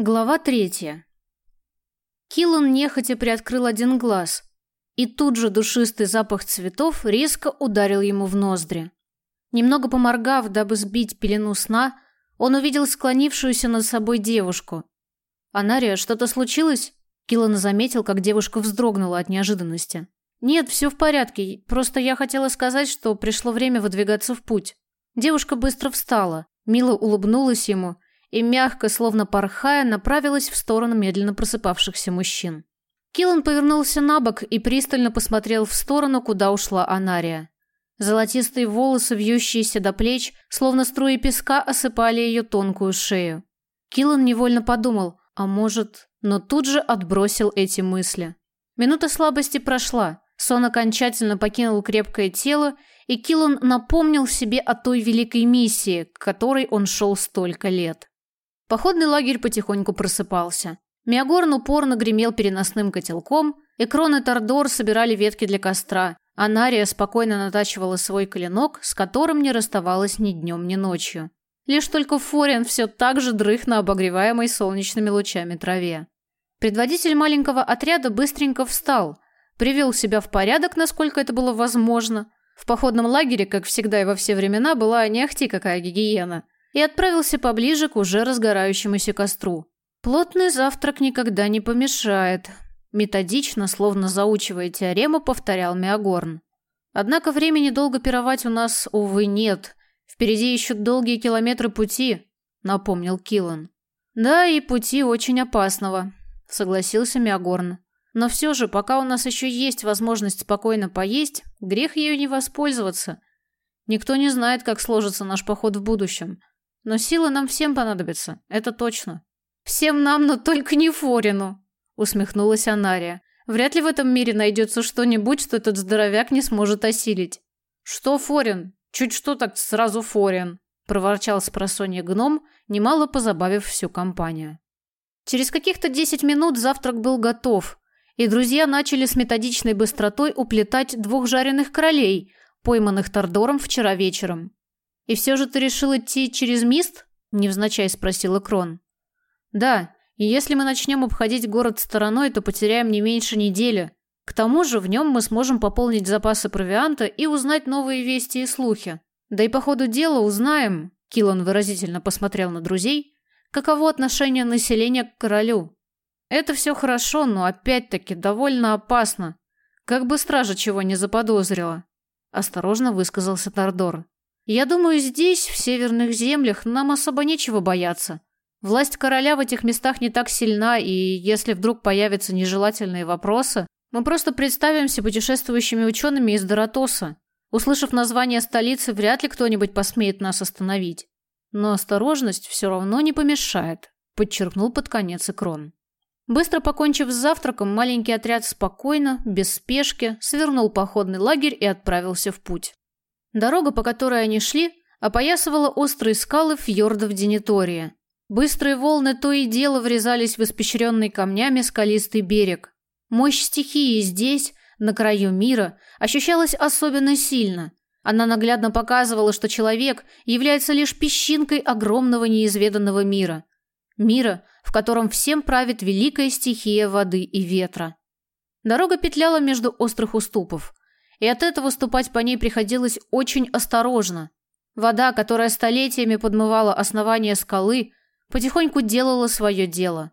Глава третья. Киллан нехотя приоткрыл один глаз, и тут же душистый запах цветов резко ударил ему в ноздри. Немного поморгав, дабы сбить пелену сна, он увидел склонившуюся над собой девушку. «Анария, что-то случилось?» Киллан заметил, как девушка вздрогнула от неожиданности. «Нет, все в порядке, просто я хотела сказать, что пришло время выдвигаться в путь». Девушка быстро встала, мило улыбнулась ему – и мягко, словно порхая, направилась в сторону медленно просыпавшихся мужчин. Киллан повернулся на бок и пристально посмотрел в сторону, куда ушла Анария. Золотистые волосы, вьющиеся до плеч, словно струи песка, осыпали ее тонкую шею. Киллан невольно подумал, а может... Но тут же отбросил эти мысли. Минута слабости прошла, сон окончательно покинул крепкое тело, и Киллан напомнил себе о той великой миссии, к которой он шел столько лет. Походный лагерь потихоньку просыпался. Миагорн упорно гремел переносным котелком, Экрон и Тордор собирали ветки для костра, а Нария спокойно натачивала свой коленок, с которым не расставалась ни днем, ни ночью. Лишь только Фориан все так же дрых на обогреваемой солнечными лучами траве. Предводитель маленького отряда быстренько встал, привел себя в порядок, насколько это было возможно. В походном лагере, как всегда и во все времена, была не ахти какая гигиена – и отправился поближе к уже разгорающемуся костру. Плотный завтрак никогда не помешает, методично, словно заучивая теорему, повторял Миагорн. Однако времени долго пировать у нас, увы, нет. Впереди еще долгие километры пути, напомнил Килан. Да, и пути очень опасного, согласился Миагорн. Но все же, пока у нас еще есть возможность спокойно поесть, грех ею не воспользоваться. Никто не знает, как сложится наш поход в будущем. Но силы нам всем понадобятся, это точно. Всем нам, но только не Форину, усмехнулась Анария. Вряд ли в этом мире найдется что-нибудь, что этот здоровяк не сможет осилить. Что Форин? Чуть что так сразу Форин, проворчал с просонья гном, немало позабавив всю компанию. Через каких-то десять минут завтрак был готов, и друзья начали с методичной быстротой уплетать двух жареных королей, пойманных Тордором вчера вечером. «И все же ты решил идти через Мист?» – невзначай спросила Крон. «Да, и если мы начнем обходить город стороной, то потеряем не меньше недели. К тому же в нем мы сможем пополнить запасы провианта и узнать новые вести и слухи. Да и по ходу дела узнаем», – Килан выразительно посмотрел на друзей, – «каково отношение населения к королю. Это все хорошо, но опять-таки довольно опасно. Как бы стража чего не заподозрила», – осторожно высказался Тардор. Я думаю, здесь, в северных землях, нам особо нечего бояться. Власть короля в этих местах не так сильна, и если вдруг появятся нежелательные вопросы, мы просто представимся путешествующими учеными из Доротоса. Услышав название столицы, вряд ли кто-нибудь посмеет нас остановить. Но осторожность все равно не помешает, подчеркнул под конец Икрон. Быстро покончив с завтраком, маленький отряд спокойно, без спешки, свернул походный лагерь и отправился в путь. Дорога, по которой они шли, опоясывала острые скалы фьордов Денитория. Быстрые волны то и дело врезались в испещренный камнями скалистый берег. Мощь стихии здесь, на краю мира, ощущалась особенно сильно. Она наглядно показывала, что человек является лишь песчинкой огромного неизведанного мира. Мира, в котором всем правит великая стихия воды и ветра. Дорога петляла между острых уступов и от этого ступать по ней приходилось очень осторожно. Вода, которая столетиями подмывала основание скалы, потихоньку делала свое дело.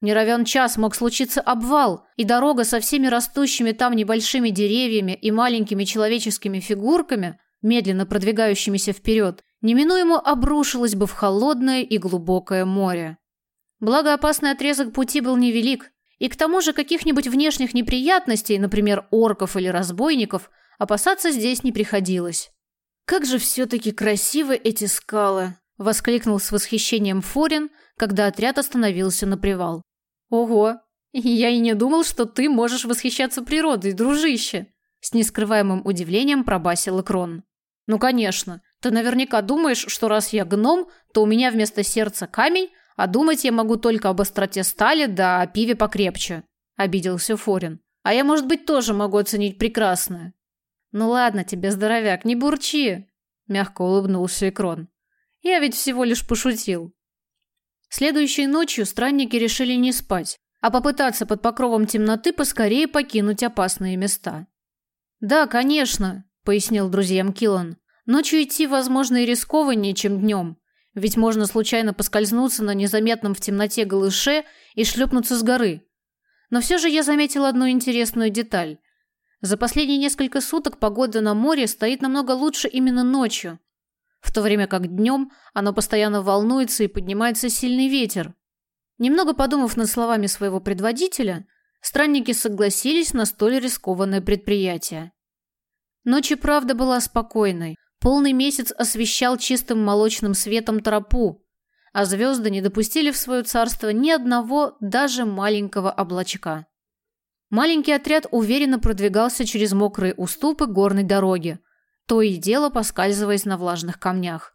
Не равен час мог случиться обвал, и дорога со всеми растущими там небольшими деревьями и маленькими человеческими фигурками, медленно продвигающимися вперед, неминуемо обрушилась бы в холодное и глубокое море. Благо опасный отрезок пути был невелик, и к тому же каких-нибудь внешних неприятностей, например, орков или разбойников, опасаться здесь не приходилось. «Как же все-таки красивы эти скалы!» – воскликнул с восхищением Форин, когда отряд остановился на привал. «Ого! Я и не думал, что ты можешь восхищаться природой, дружище!» С нескрываемым удивлением пробасил Крон. «Ну, конечно. Ты наверняка думаешь, что раз я гном, то у меня вместо сердца камень, а думать я могу только об остроте стали да о пиве покрепче», – обиделся Форин. «А я, может быть, тоже могу оценить прекрасное». «Ну ладно тебе, здоровяк, не бурчи», – мягко улыбнулся Экрон. «Я ведь всего лишь пошутил». Следующей ночью странники решили не спать, а попытаться под покровом темноты поскорее покинуть опасные места. «Да, конечно», – пояснил друзьям Киллан. «Ночью идти, возможно, и рискованнее, чем днем, ведь можно случайно поскользнуться на незаметном в темноте голыше и шлепнуться с горы. Но все же я заметил одну интересную деталь. За последние несколько суток погода на море стоит намного лучше именно ночью, в то время как днем оно постоянно волнуется и поднимается сильный ветер. Немного подумав над словами своего предводителя, странники согласились на столь рискованное предприятие. Ночь и правда была спокойной. Полный месяц освещал чистым молочным светом тропу, а звезды не допустили в свое царство ни одного, даже маленького облачка. Маленький отряд уверенно продвигался через мокрые уступы горной дороги, то и дело поскальзываясь на влажных камнях.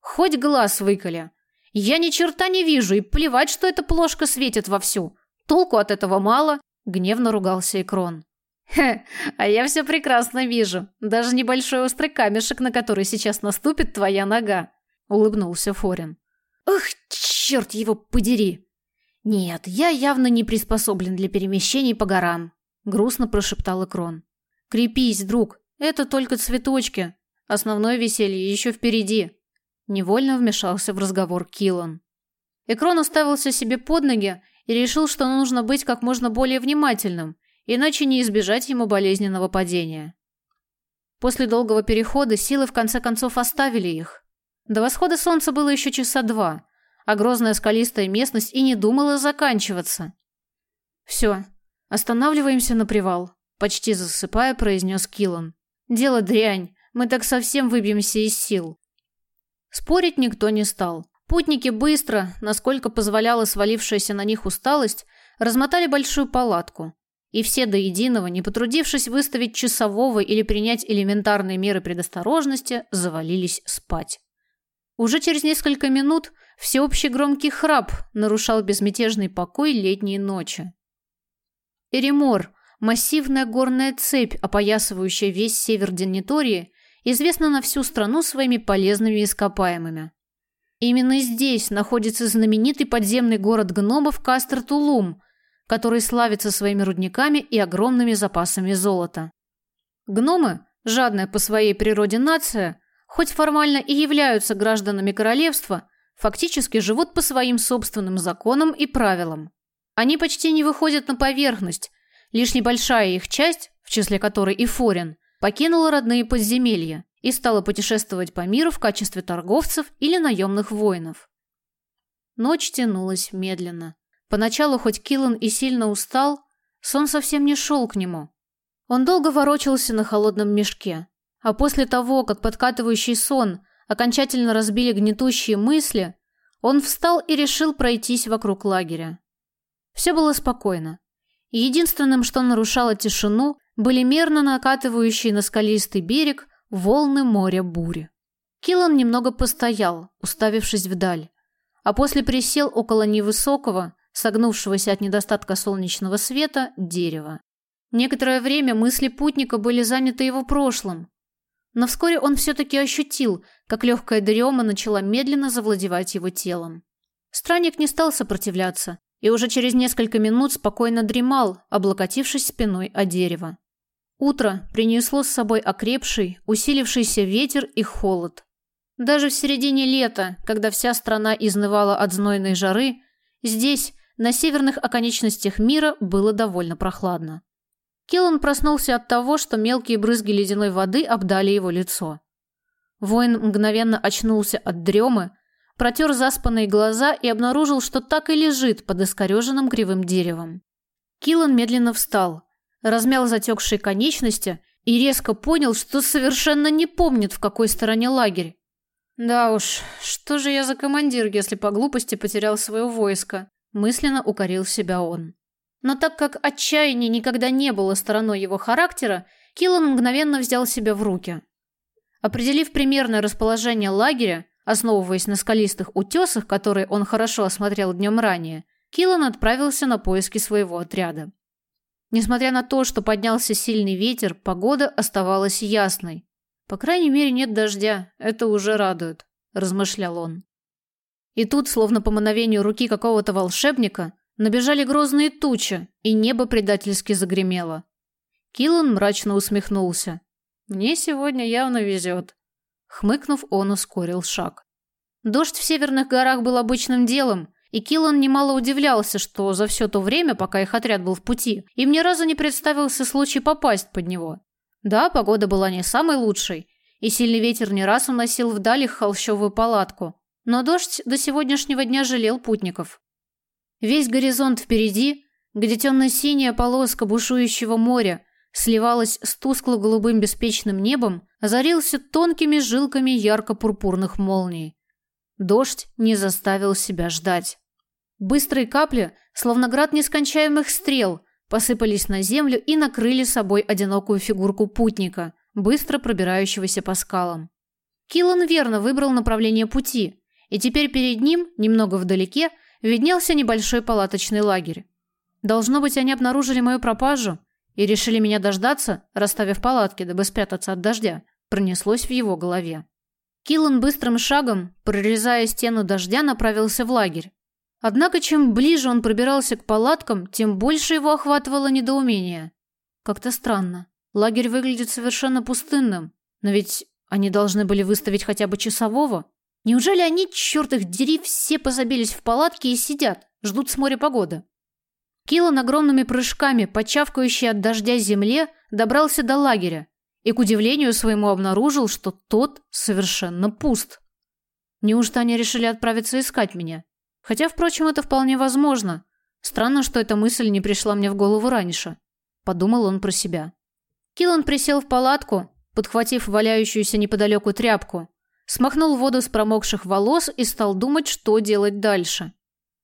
«Хоть глаз выколи! Я ни черта не вижу, и плевать, что эта плошка светит вовсю! Толку от этого мало!» — гневно ругался Икрон. «Хе, а я все прекрасно вижу. Даже небольшой острый камешек, на который сейчас наступит твоя нога», — улыбнулся Форин. «Ах, черт его подери!» «Нет, я явно не приспособлен для перемещений по горам», — грустно прошептал Икрон. «Крепись, друг, это только цветочки. Основное веселье еще впереди. Невольно вмешался в разговор Килан. Экрон уставился себе под ноги и решил, что нужно быть как можно более внимательным, иначе не избежать ему болезненного падения. После долгого перехода силы в конце концов оставили их. До восхода солнца было еще часа два, а грозная скалистая местность и не думала заканчиваться. «Все, останавливаемся на привал», – почти засыпая, произнес Килан. Дело дрянь, мы так совсем выбьемся из сил. Спорить никто не стал. Путники быстро, насколько позволяла свалившаяся на них усталость, размотали большую палатку. И все до единого, не потрудившись выставить часового или принять элементарные меры предосторожности, завалились спать. Уже через несколько минут всеобщий громкий храп нарушал безмятежный покой летней ночи. Эримор, Массивная горная цепь, опоясывающая весь север Деннитории, известна на всю страну своими полезными ископаемыми. Именно здесь находится знаменитый подземный город гномов Кастер-Тулум, который славится своими рудниками и огромными запасами золота. Гномы, жадная по своей природе нация, хоть формально и являются гражданами королевства, фактически живут по своим собственным законам и правилам. Они почти не выходят на поверхность, Лишь небольшая их часть, в числе которой и Форин, покинула родные подземелья и стала путешествовать по миру в качестве торговцев или наемных воинов. Ночь тянулась медленно. Поначалу, хоть Киллан и сильно устал, сон совсем не шел к нему. Он долго ворочался на холодном мешке, а после того, как подкатывающий сон окончательно разбили гнетущие мысли, он встал и решил пройтись вокруг лагеря. Все было спокойно. Единственным, что нарушало тишину, были мерно накатывающие на скалистый берег волны моря бури. Киллан немного постоял, уставившись вдаль, а после присел около невысокого, согнувшегося от недостатка солнечного света, дерева. Некоторое время мысли путника были заняты его прошлым, но вскоре он все-таки ощутил, как легкая дрема начала медленно завладевать его телом. Странник не стал сопротивляться, и уже через несколько минут спокойно дремал, облокотившись спиной о дерево. Утро принесло с собой окрепший, усилившийся ветер и холод. Даже в середине лета, когда вся страна изнывала от знойной жары, здесь, на северных оконечностях мира, было довольно прохладно. Келлан проснулся от того, что мелкие брызги ледяной воды обдали его лицо. Воин мгновенно очнулся от дремы, протер заспанные глаза и обнаружил, что так и лежит под искореженным кривым деревом. Киллан медленно встал, размял затекшие конечности и резко понял, что совершенно не помнит, в какой стороне лагерь. «Да уж, что же я за командир, если по глупости потерял свое войско?» Мысленно укорил себя он. Но так как отчаяние никогда не было стороной его характера, Киллан мгновенно взял себя в руки. Определив примерное расположение лагеря, Основываясь на скалистых утесах, которые он хорошо осмотрел днем ранее, Киллан отправился на поиски своего отряда. Несмотря на то, что поднялся сильный ветер, погода оставалась ясной. По крайней мере, нет дождя, это уже радует, размышлял он. И тут, словно по мановению руки какого-то волшебника, набежали грозные тучи, и небо предательски загремело. Киллан мрачно усмехнулся. «Мне сегодня явно везет». Хмыкнув, он ускорил шаг. Дождь в северных горах был обычным делом, и Киллан немало удивлялся, что за все то время, пока их отряд был в пути, им ни разу не представился случай попасть под него. Да, погода была не самой лучшей, и сильный ветер не раз уносил вдаль их холщовую палатку, но дождь до сегодняшнего дня жалел путников. Весь горизонт впереди, где темно-синяя полоска бушующего моря сливалась с тускло-голубым беспечным небом, озарился тонкими жилками ярко-пурпурных молний. Дождь не заставил себя ждать. Быстрые капли, словно град нескончаемых стрел, посыпались на землю и накрыли собой одинокую фигурку путника, быстро пробирающегося по скалам. Киллан верно выбрал направление пути, и теперь перед ним, немного вдалеке, виднелся небольшой палаточный лагерь. Должно быть, они обнаружили мою пропажу и решили меня дождаться, расставив палатки, дабы спрятаться от дождя, пронеслось в его голове. Киллан быстрым шагом, прорезая стену дождя, направился в лагерь. Однако, чем ближе он пробирался к палаткам, тем больше его охватывало недоумение. Как-то странно. Лагерь выглядит совершенно пустынным, но ведь они должны были выставить хотя бы часового. Неужели они, черт их дери, все позабились в палатке и сидят, ждут с моря погоды? Киллан огромными прыжками, почавкающий от дождя земле, добрался до лагеря и, к удивлению своему, обнаружил, что тот совершенно пуст. Неужто они решили отправиться искать меня? Хотя, впрочем, это вполне возможно. Странно, что эта мысль не пришла мне в голову раньше. Подумал он про себя. Киллан присел в палатку, подхватив валяющуюся неподалеку тряпку, смахнул воду с промокших волос и стал думать, что делать дальше.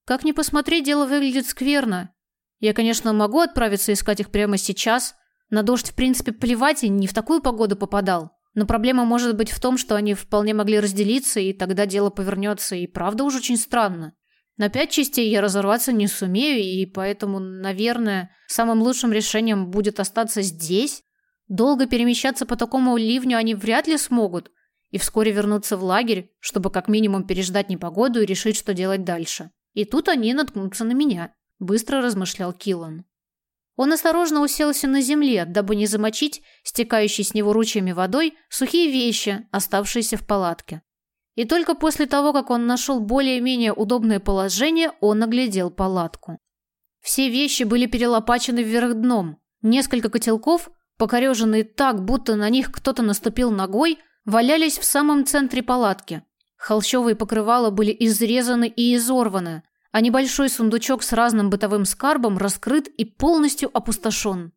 Как ни посмотреть, дело выглядит скверно. Я, конечно, могу отправиться искать их прямо сейчас. На дождь, в принципе, плевать, и не в такую погоду попадал. Но проблема может быть в том, что они вполне могли разделиться, и тогда дело повернется, и правда уж очень странно. На пять частей я разорваться не сумею, и поэтому, наверное, самым лучшим решением будет остаться здесь. Долго перемещаться по такому ливню они вряд ли смогут, и вскоре вернуться в лагерь, чтобы как минимум переждать непогоду и решить, что делать дальше. И тут они наткнутся на меня, быстро размышлял Киллан. Он осторожно уселся на земле, дабы не замочить стекающей с него ручьями водой сухие вещи, оставшиеся в палатке. И только после того, как он нашел более-менее удобное положение, он оглядел палатку. Все вещи были перелопачены вверх дном. Несколько котелков, покореженные так, будто на них кто-то наступил ногой, валялись в самом центре палатки. Холщовые покрывала были изрезаны и изорваны, а небольшой сундучок с разным бытовым скарбом раскрыт и полностью опустошен.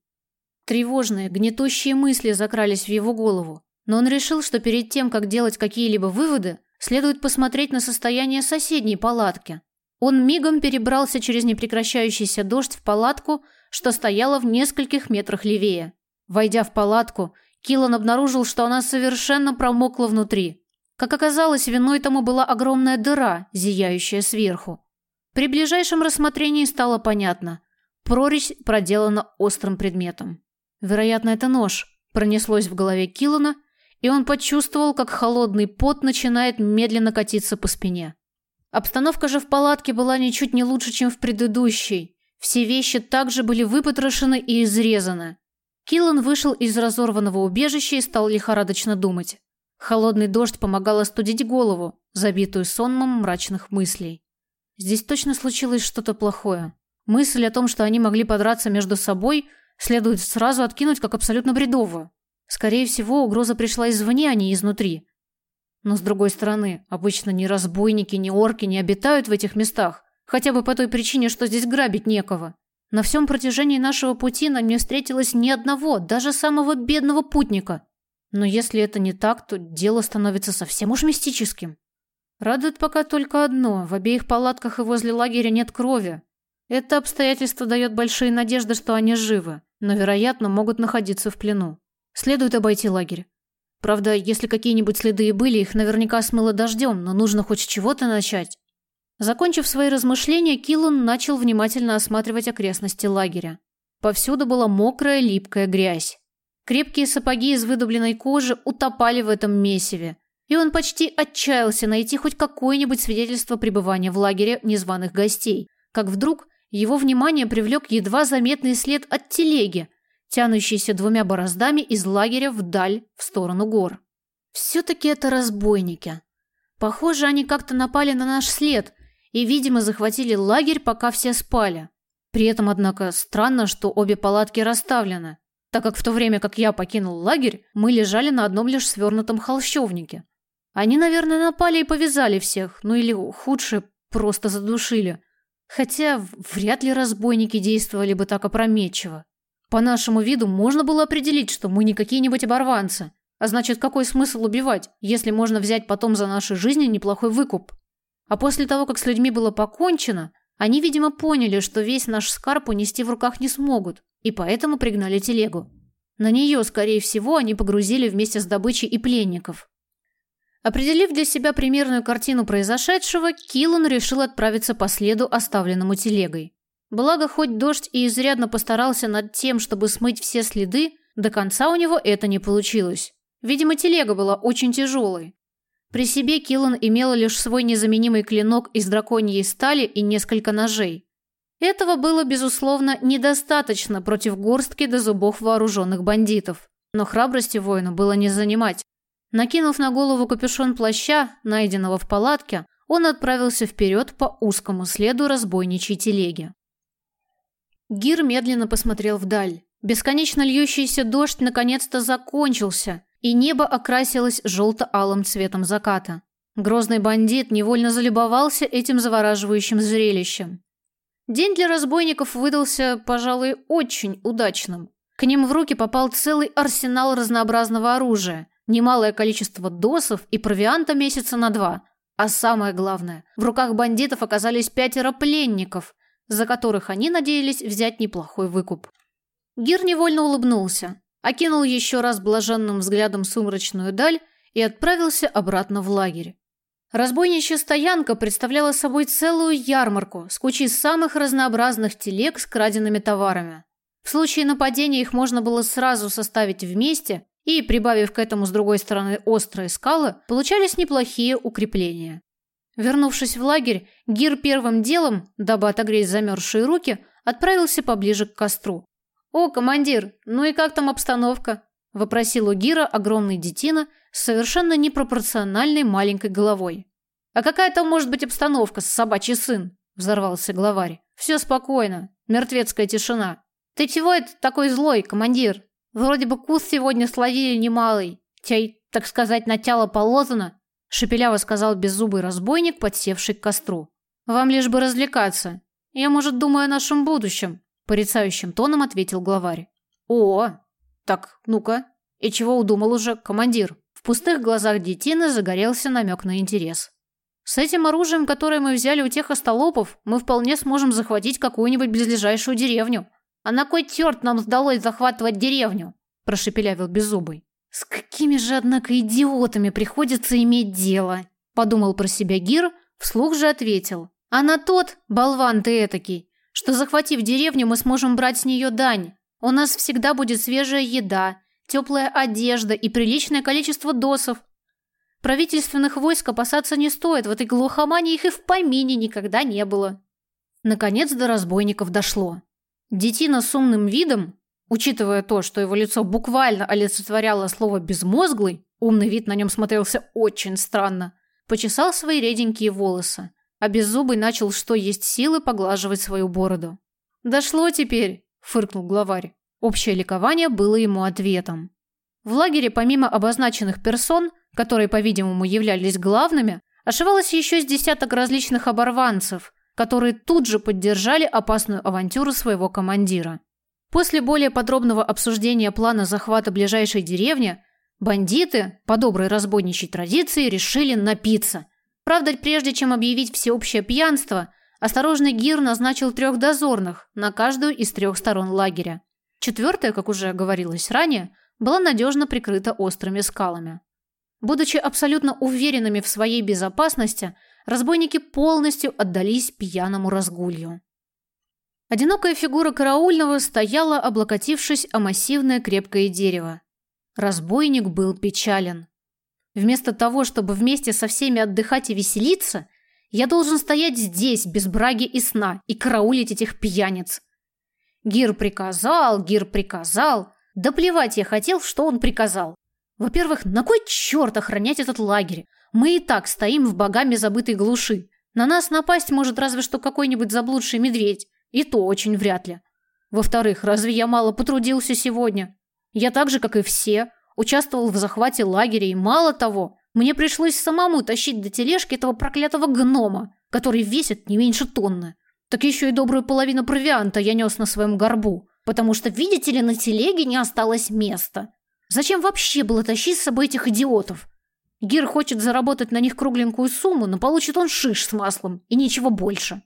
Тревожные, гнетущие мысли закрались в его голову, но он решил, что перед тем, как делать какие-либо выводы, Следует посмотреть на состояние соседней палатки. Он мигом перебрался через непрекращающийся дождь в палатку, что стояла в нескольких метрах левее. Войдя в палатку, Киллан обнаружил, что она совершенно промокла внутри. Как оказалось, виной тому была огромная дыра, зияющая сверху. При ближайшем рассмотрении стало понятно. Прорезь проделана острым предметом. Вероятно, это нож. Пронеслось в голове Киллана, и он почувствовал, как холодный пот начинает медленно катиться по спине. Обстановка же в палатке была ничуть не лучше, чем в предыдущей. Все вещи также были выпотрошены и изрезаны. Киллан вышел из разорванного убежища и стал лихорадочно думать. Холодный дождь помогал остудить голову, забитую сонмом мрачных мыслей. Здесь точно случилось что-то плохое. Мысль о том, что они могли подраться между собой, следует сразу откинуть как абсолютно бредовую. Скорее всего, угроза пришла извне, а не изнутри. Но с другой стороны, обычно ни разбойники, ни орки не обитают в этих местах, хотя бы по той причине, что здесь грабить некого. На всем протяжении нашего пути нам не встретилось ни одного, даже самого бедного путника. Но если это не так, то дело становится совсем уж мистическим. Радует пока только одно: в обеих палатках и возле лагеря нет крови. Это обстоятельство дает большие надежды, что они живы, но, вероятно, могут находиться в плену. Следует обойти лагерь. Правда, если какие-нибудь следы и были, их наверняка смыло дождем, но нужно хоть с чего-то начать. Закончив свои размышления, Киллан начал внимательно осматривать окрестности лагеря. Повсюду была мокрая, липкая грязь. Крепкие сапоги из выдубленной кожи утопали в этом месиве, и он почти отчаялся найти хоть какое-нибудь свидетельство пребывания в лагере незваных гостей, как вдруг его внимание привлек едва заметный след от телеги, тянущийся двумя бороздами из лагеря вдаль в сторону гор. Все-таки это разбойники. Похоже, они как-то напали на наш след и, видимо, захватили лагерь, пока все спали. При этом, однако, странно, что обе палатки расставлены, так как в то время, как я покинул лагерь, мы лежали на одном лишь свернутом холщовнике. Они, наверное, напали и повязали всех, ну или худшее, просто задушили. Хотя вряд ли разбойники действовали бы так опрометчиво. По нашему виду можно было определить, что мы не какие-нибудь оборванцы. А значит, какой смысл убивать, если можно взять потом за наши жизни неплохой выкуп? А после того, как с людьми было покончено, они, видимо, поняли, что весь наш скарб унести в руках не смогут, и поэтому пригнали телегу. На нее, скорее всего, они погрузили вместе с добычей и пленников. Определив для себя примерную картину произошедшего, Киллан решил отправиться по следу, оставленному телегой. Благо, хоть дождь и изрядно постарался над тем, чтобы смыть все следы, до конца у него это не получилось. Видимо, телега была очень тяжелой. При себе Киллан имела лишь свой незаменимый клинок из драконьей стали и несколько ножей. Этого было, безусловно, недостаточно против горстки до зубов вооруженных бандитов. Но храбрости воину было не занимать. Накинув на голову капюшон плаща, найденного в палатке, он отправился вперед по узкому следу разбойничьей телеги. Гир медленно посмотрел вдаль. Бесконечно льющийся дождь наконец-то закончился, и небо окрасилось желто-алым цветом заката. Грозный бандит невольно залюбовался этим завораживающим зрелищем. День для разбойников выдался, пожалуй, очень удачным. К ним в руки попал целый арсенал разнообразного оружия, немалое количество досов и провианта месяца на два. А самое главное, в руках бандитов оказались пятеро пленников, за которых они надеялись взять неплохой выкуп. Гир невольно улыбнулся, окинул еще раз блаженным взглядом сумрачную даль и отправился обратно в лагерь. Разбойничья стоянка представляла собой целую ярмарку с кучей самых разнообразных телег с краденными товарами. В случае нападения их можно было сразу составить вместе и, прибавив к этому с другой стороны острые скалы, получались неплохие укрепления. Вернувшись в лагерь, Гир первым делом, дабы отогреть замерзшие руки, отправился поближе к костру. «О, командир, ну и как там обстановка?» – вопросил у Гира огромный детина с совершенно непропорциональной маленькой головой. «А какая там может быть обстановка, собачий сын?» – взорвался главарь. «Все спокойно, мертвецкая тишина. Ты чего это такой злой, командир?» Вроде бы кус сегодня словили немалый. Чай, так сказать, на тело положено, шепеляво сказал беззубый разбойник, подсевший к костру. Вам лишь бы развлекаться. Я, может, думаю о нашем будущем, порицающим тоном ответил главарь. О, так, ну-ка. И чего удумал уже командир? В пустых глазах детины загорелся намек на интерес. С этим оружием, которое мы взяли у тех остолопов, мы вполне сможем захватить какую-нибудь близлежащую деревню. «А на кой черт нам сдалось захватывать деревню?» – прошепелявил Беззубый. «С какими же, однако, идиотами приходится иметь дело?» – подумал про себя Гир, вслух же ответил. «А на тот, болван ты этакий, что, захватив деревню, мы сможем брать с нее дань. У нас всегда будет свежая еда, теплая одежда и приличное количество досов. Правительственных войск опасаться не стоит, в этой глухомане их и в помине никогда не было». Наконец до разбойников дошло. Детина с умным видом, учитывая то, что его лицо буквально олицетворяло слово «безмозглый», умный вид на нем смотрелся очень странно, почесал свои реденькие волосы, а беззубый начал, что есть силы, поглаживать свою бороду. «Дошло теперь», – фыркнул главарь. Общее ликование было ему ответом. В лагере помимо обозначенных персон, которые, по-видимому, являлись главными, ошивалось еще с десяток различных оборванцев – которые тут же поддержали опасную авантюру своего командира. После более подробного обсуждения плана захвата ближайшей деревни, бандиты, по доброй разбойничьей традиции, решили напиться. Правда, прежде чем объявить всеобщее пьянство, осторожный Гир назначил трех дозорных на каждую из трех сторон лагеря. Четвертая, как уже говорилось ранее, была надежно прикрыта острыми скалами. Будучи абсолютно уверенными в своей безопасности, разбойники полностью отдались пьяному разгулью. Одинокая фигура караульного стояла, облокотившись о массивное крепкое дерево. Разбойник был печален. Вместо того, чтобы вместе со всеми отдыхать и веселиться, я должен стоять здесь, без браги и сна, и караулить этих пьяниц. Гир приказал, Гир приказал. Да плевать я хотел, что он приказал. Во-первых, на кой черт охранять этот лагерь? Мы и так стоим в богами забытой глуши. На нас напасть может разве что какой-нибудь заблудший медведь. И то очень вряд ли. Во-вторых, разве я мало потрудился сегодня? Я так же, как и все, участвовал в захвате лагеря, и мало того, мне пришлось самому тащить до тележки этого проклятого гнома, который весит не меньше тонны. Так еще и добрую половину провианта я нес на своем горбу, потому что, видите ли, на телеге не осталось места. Зачем вообще было тащить с собой этих идиотов? Гир хочет заработать на них кругленькую сумму, но получит он шиш с маслом и ничего больше.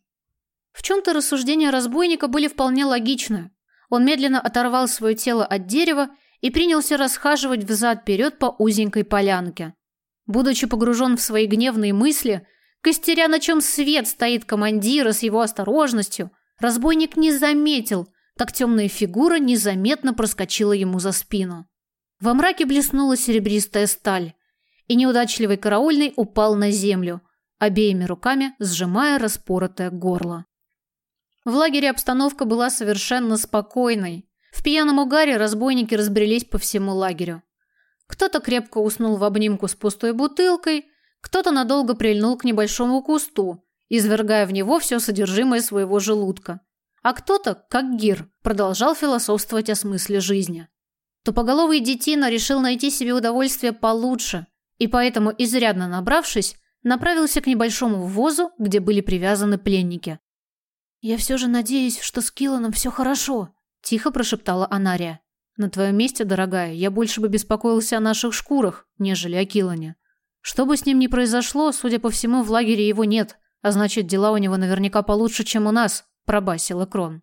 В чем-то рассуждения разбойника были вполне логичны. Он медленно оторвал свое тело от дерева и принялся расхаживать взад-вперед по узенькой полянке. Будучи погружен в свои гневные мысли, костеря на чем свет стоит командира с его осторожностью, разбойник не заметил, как темная фигура незаметно проскочила ему за спину. Во мраке блеснула серебристая сталь, и неудачливый караульный упал на землю, обеими руками сжимая распоротое горло. В лагере обстановка была совершенно спокойной. В пьяном угаре разбойники разбрелись по всему лагерю. Кто-то крепко уснул в обнимку с пустой бутылкой, кто-то надолго прильнул к небольшому кусту, извергая в него все содержимое своего желудка. А кто-то, как Гир, продолжал философствовать о смысле жизни. Тупоголовый детина решил найти себе удовольствие получше, и поэтому, изрядно набравшись, направился к небольшому ввозу, где были привязаны пленники. «Я все же надеюсь, что с Килланом все хорошо», – тихо прошептала Анария. «На твоем месте, дорогая, я больше бы беспокоился о наших шкурах, нежели о Киллане. Что бы с ним ни произошло, судя по всему, в лагере его нет, а значит, дела у него наверняка получше, чем у нас», – пробасила Крон.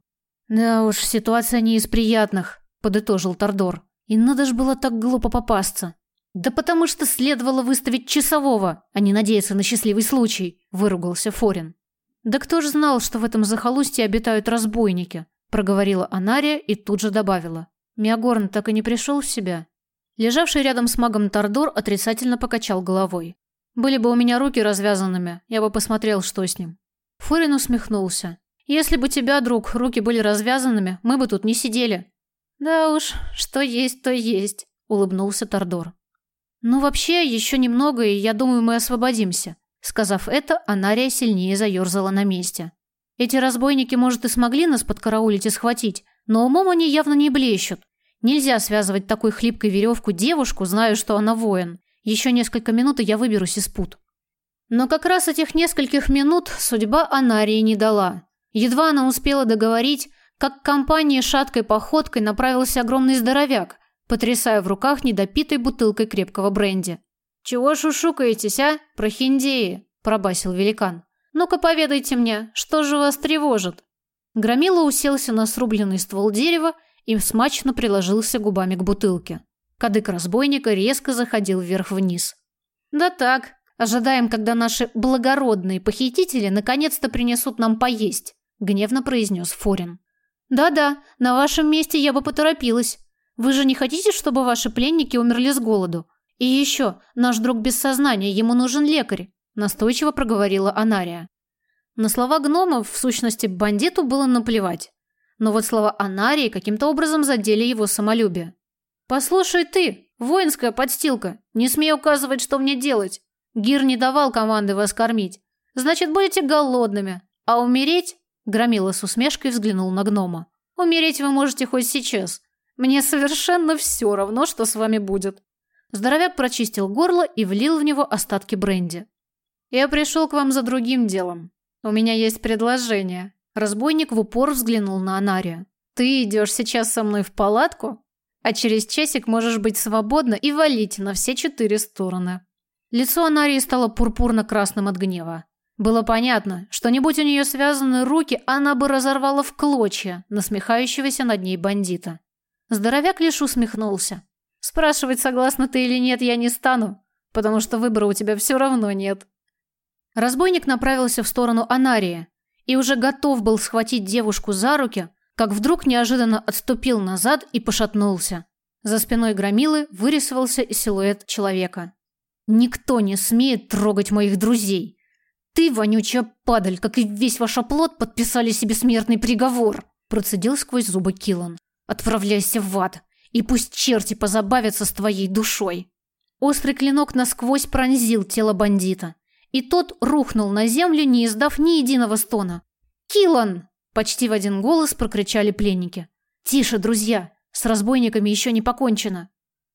«Да уж, ситуация не из приятных», – подытожил Тордор. «И надо ж было так глупо попасться». «Да потому что следовало выставить часового, а не надеяться на счастливый случай», – выругался Форин. «Да кто ж знал, что в этом захолустье обитают разбойники?» Проговорила Анария и тут же добавила. Миагорн так и не пришел в себя. Лежавший рядом с магом Тордор отрицательно покачал головой. «Были бы у меня руки развязанными, я бы посмотрел, что с ним». Фурин усмехнулся. «Если бы тебя, друг, руки были развязанными, мы бы тут не сидели». «Да уж, что есть, то есть», — улыбнулся Тордор. «Ну вообще, еще немного, и я думаю, мы освободимся. Сказав это, Анария сильнее заерзала на месте. Эти разбойники, может, и смогли нас подкараулить и схватить, но умом они явно не блещут. Нельзя связывать такой хлипкой веревку девушку, зная, что она воин. Еще несколько минут, и я выберусь из пут. Но как раз этих нескольких минут судьба Анарии не дала. Едва она успела договорить, как к компании шаткой походкой направился огромный здоровяк, потрясая в руках недопитой бутылкой крепкого бренди. «Чего шушукаетесь, а, прохиндеи?» – пробасил великан. «Ну-ка поведайте мне, что же вас тревожит?» Громила уселся на срубленный ствол дерева и смачно приложился губами к бутылке. Кадык разбойника резко заходил вверх-вниз. «Да так, ожидаем, когда наши благородные похитители наконец-то принесут нам поесть», – гневно произнес Форин. «Да-да, на вашем месте я бы поторопилась. Вы же не хотите, чтобы ваши пленники умерли с голоду? «И еще, наш друг без сознания, ему нужен лекарь», – настойчиво проговорила Анария. На слова гномов, в сущности, бандиту было наплевать. Но вот слова Анарии каким-то образом задели его самолюбие. «Послушай ты, воинская подстилка, не смей указывать, что мне делать. Гир не давал команды вас кормить. Значит, будете голодными. А умереть...» Громила с усмешкой взглянул на гнома. «Умереть вы можете хоть сейчас. Мне совершенно все равно, что с вами будет. Здоровяк прочистил горло и влил в него остатки бренди. «Я пришел к вам за другим делом. У меня есть предложение». Разбойник в упор взглянул на Анария. «Ты идешь сейчас со мной в палатку, а через часик можешь быть свободна и валить на все четыре стороны». Лицо Анарии стало пурпурно-красным от гнева. Было понятно, что не будь у нее связаны руки, она бы разорвала в клочья насмехающегося над ней бандита. Здоровяк лишь усмехнулся. Спрашивать, согласна ты или нет, я не стану, потому что выбора у тебя все равно нет. Разбойник направился в сторону Анарии и уже готов был схватить девушку за руки, как вдруг неожиданно отступил назад и пошатнулся. За спиной громилы вырисовался силуэт человека. Никто не смеет трогать моих друзей. Ты, вонючая падаль, как и весь ваш оплот, подписали себе смертный приговор, процедил сквозь зубы Киллан. Отправляйся в ад, и пусть черти позабавятся с твоей душой. Острый клинок насквозь пронзил тело бандита, и тот рухнул на землю, не издав ни единого стона. «Киллан!» – почти в один голос прокричали пленники. «Тише, друзья! С разбойниками еще не покончено!»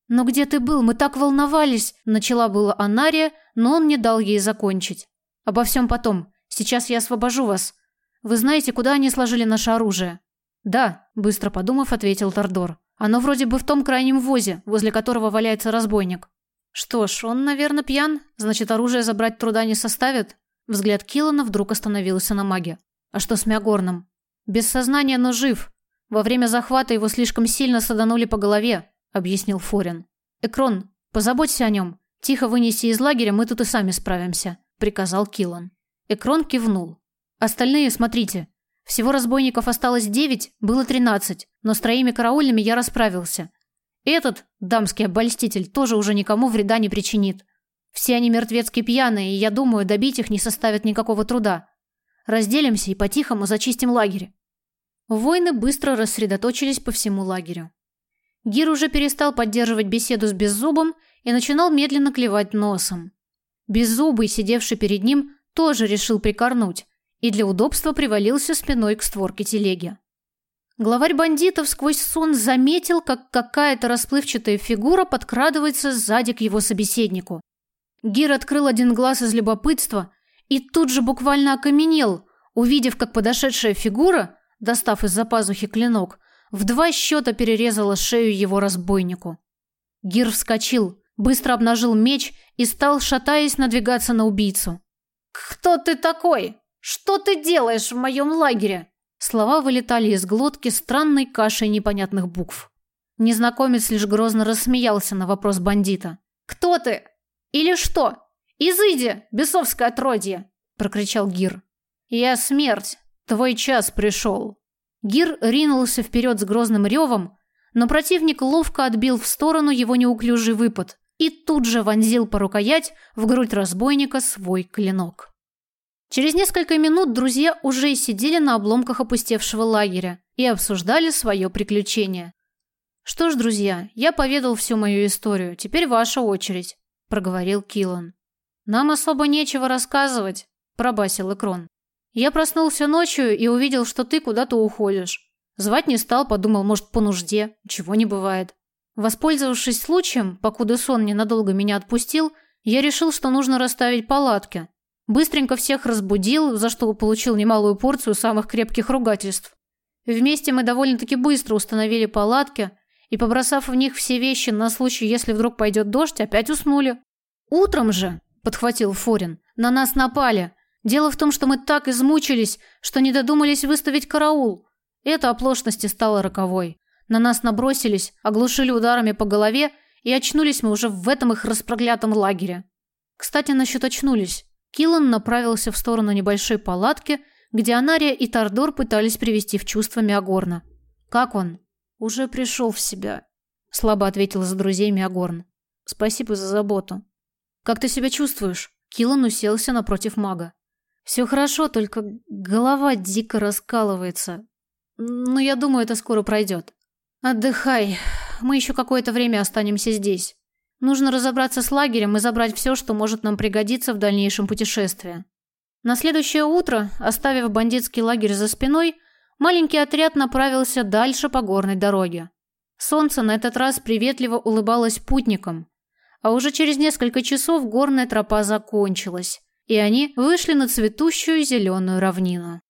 «Но где ты был? Мы так волновались!» – начала была Анария, но он не дал ей закончить. «Обо всем потом. Сейчас я освобожу вас. Вы знаете, куда они сложили наше оружие?» «Да», – быстро подумав, ответил Тордор. «Оно вроде бы в том крайнем возе, возле которого валяется разбойник». Что ж, он, наверное, пьян, значит, оружие забрать труда не составит. Взгляд Киллана вдруг остановился на маге. А что с Миагорном? Без сознания, но жив. Во время захвата его слишком сильно саданули по голове, объяснил Форин. Экрон, позаботься о нем. Тихо вынеси из лагеря, мы тут и сами справимся, приказал Киллан. Экрон кивнул. Остальные, смотрите. Всего разбойников осталось девять, было тринадцать, но с троими караульными я расправился. Этот, дамский обольститель, тоже уже никому вреда не причинит. Все они мертвецки пьяные, и я думаю, добить их не составит никакого труда. Разделимся и по-тихому зачистим лагерь. Воины быстро рассредоточились по всему лагерю. Гир уже перестал поддерживать беседу с Беззубом и начинал медленно клевать носом. Беззубый, сидевший перед ним, тоже решил прикорнуть и для удобства привалился спиной к створке телеги. Главарь бандитов сквозь сон заметил, как какая-то расплывчатая фигура подкрадывается сзади к его собеседнику. Гир открыл один глаз из любопытства и тут же буквально окаменел, увидев, как подошедшая фигура, достав из-за пазухи клинок, в два счета перерезала шею его разбойнику. Гир вскочил, быстро обнажил меч и стал, шатаясь, надвигаться на убийцу. «Кто ты такой? Что ты делаешь в моем лагере?» Слова вылетали из глотки странной кашей непонятных букв. Незнакомец лишь грозно рассмеялся на вопрос бандита. «Кто ты? Или что? Изыди, бесовское отродье!» – прокричал Гир. «Я смерть. Твой час пришел». Гир ринулся вперед с грозным ревом, но противник ловко отбил в сторону его неуклюжий выпад и тут же вонзил по рукоять в грудь разбойника свой клинок. Через несколько минут друзья уже сидели на обломках опустевшего лагеря и обсуждали свое приключение. «Что ж, друзья, я поведал всю мою историю, теперь ваша очередь», – проговорил Киллан. «Нам особо нечего рассказывать», – пробасил Экрон. «Я проснулся ночью и увидел, что ты куда-то уходишь. Звать не стал, подумал, может, по нужде, чего не бывает. Воспользовавшись случаем, покуда сон ненадолго меня отпустил, я решил, что нужно расставить палатки, Быстренько всех разбудил, за что получил немалую порцию самых крепких ругательств. Вместе мы довольно-таки быстро установили палатки и, побросав в них все вещи на случай, если вдруг пойдет дождь, опять уснули. Утром же, подхватил Форин, на нас напали. Дело в том, что мы так измучились, что не додумались выставить караул. Эта оплошность и стала роковой. На нас набросились, оглушили ударами по голове, и очнулись мы уже в этом их распроклятом лагере. Кстати, насчет очнулись. Киллан направился в сторону небольшой палатки, где Анария и Тардор пытались привести в чувство Миагорна. «Как он?» «Уже пришел в себя», — слабо ответил за друзей Миагорн. «Спасибо за заботу». «Как ты себя чувствуешь?» Киллан уселся напротив мага. «Все хорошо, только голова дико раскалывается. Но я думаю, это скоро пройдет». «Отдыхай. Мы еще какое-то время останемся здесь. Нужно разобраться с лагерем и забрать все, что может нам пригодиться в дальнейшем путешествии. На следующее утро, оставив бандитский лагерь за спиной, маленький отряд направился дальше по горной дороге. Солнце на этот раз приветливо улыбалось путникам, а уже через несколько часов горная тропа закончилась, и они вышли на цветущую зеленую равнину.